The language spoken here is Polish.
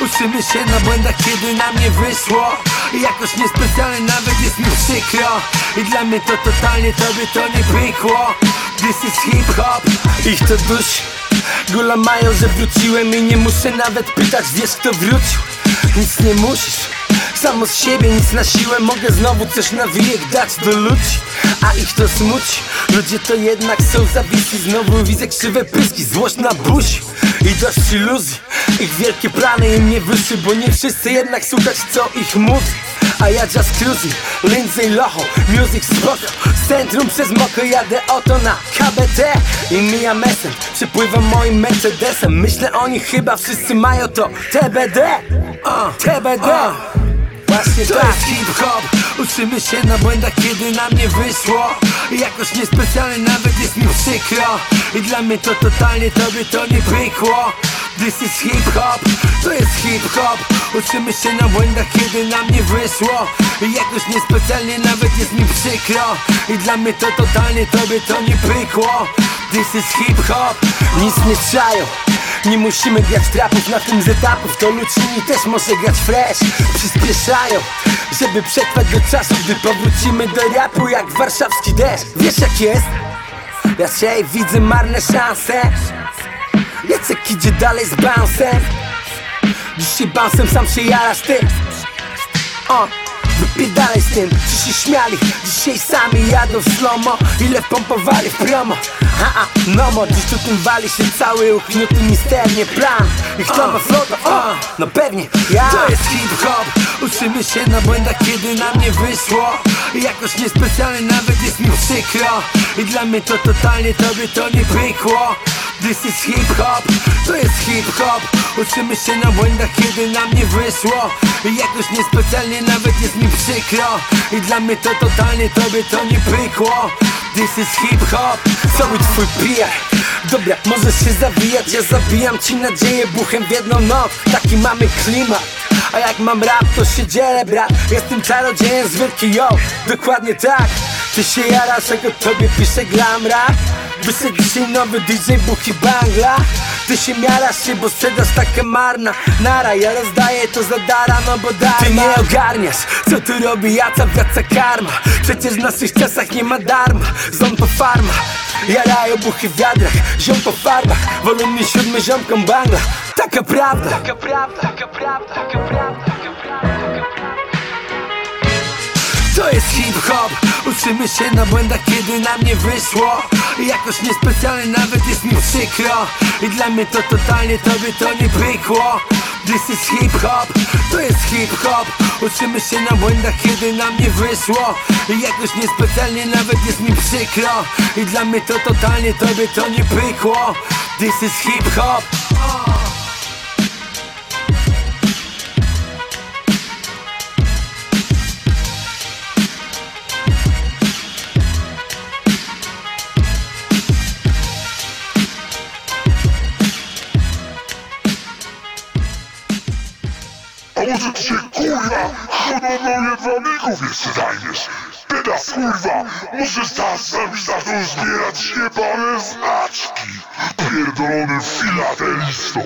Uczymy się na błędach, kiedy nam nie wyszło. Jakoś niespecjalnie nawet jest mi przykro. I dla mnie to totalnie tobie to nie pykło. This is hip-hop Ich to dusi Gula mają, że wróciłem i nie muszę nawet pytać Wiesz kto wrócił? Nic nie musisz Samo z siebie, nic na siłę Mogę znowu coś na wiek dać do ludzi A ich to smuci Ludzie to jednak są zawisi Znowu widzę krzywe pyski, złość na buzi I dość iluzji. Ich wielkie plany im nie wyszły Bo nie wszyscy jednak słuchać co ich mówi. A ja just cruising, Lindsay Loho, music spoko. Z centrum przez moko jadę oto na KBT I mijam mesem, przepływam moim Mercedesem. Myślę o nich chyba wszyscy mają to TBD uh, TBD uh. Właśnie to tak. jest hip-hop. Uczymy się na błędach, kiedy nam nie wyszło. Jakoś niespecjalnie nawet jest mi przykro. I dla mnie to totalnie tobie to nie pykło. This is hip-hop, to jest hip-hop. Uczymy się na błędach, kiedy nam nie wyszło. I jakoś niespecjalnie nawet jest mi przykro. I dla mnie to totalnie tobie to nie pykło This is hip-hop. Nic nie trzają nie musimy grać trapów. Na tym z etapów To Lucini też może grać fresh. Przyspieszają Żeby przetrwać do czasu Gdy powrócimy do rapu jak warszawski deszcz. Wiesz jak jest? Dzisiaj widzę marne szanse. Jacek idzie dalej z bouncem Dzisiaj bouncem sam się jarasz ty. O. Wypierdalaj z tym, czy się śmiali. Dzisiaj sami jadą w slomo Ile wpompowali w promo. Ha, ha, no mo, dziś tu tym wali się cały uchniuty misternie plan. I kto ma floto, o, no pewnie ja. To jest hip-hop, uczymy się na błędach kiedy nam nie wyszło. Jakoś niespecjalnie nawet jest mi przykro. I dla mnie to totalnie tobie to nie pykło This is hip-hop, to jest hip-hop Uczymy się na błędach, kiedy nam nie wyszło. I jakoś niespecjalnie nawet jest mi przykro. I dla mnie to totalnie tobie to nie pykło. This is hip-hop, cały twój PR Dobra, możesz się zawijać, ja zabijam ci nadzieję buchem w jedną noc. Taki mamy klimat a jak mam rap, to się dzielę, brat. Jestem czarodziejem z wielki yo Dokładnie tak Ty się jarasz, jak o tobie pisze glam rap Wyszedł dzisiaj nowy DJ Buki Bangla Ty się miarasz się, bo sprzedaż taka marna Nara, ja rozdaję to za dara, no bo darma. Ty nie ogarniasz, co tu robi jaca, wraca karma. Przecież w naszych czasach nie ma darma Ząb to farma Jarają buchy w wiadrach, ziom po farbach. Wolą mi siódmy ziomkom bangla. Taka prawda, taka prawda, taka prawda, taka prawda, taka prawda To jest hip-hop. Uczymy się na błędach, kiedy nam nie wyszło. Jakoś niespecjalnie nawet jest mi przykro. I dla mnie to totalnie tobie to nie pykło. This is hip-hop, to jest hip-hop. Uczymy się na błędach, kiedy nam nie wyszło. I jakoś niespecjalnie nawet jest mi przykro. I dla mnie to totalnie tobie to nie pykło. This is hip-hop Ty się kurwa! Honoru jedwabników jeszcze zajmiesz? Teraz kurwa! Możesz teraz z nami zacząć zbierać jebane znaczki. Pierdolony filatelisto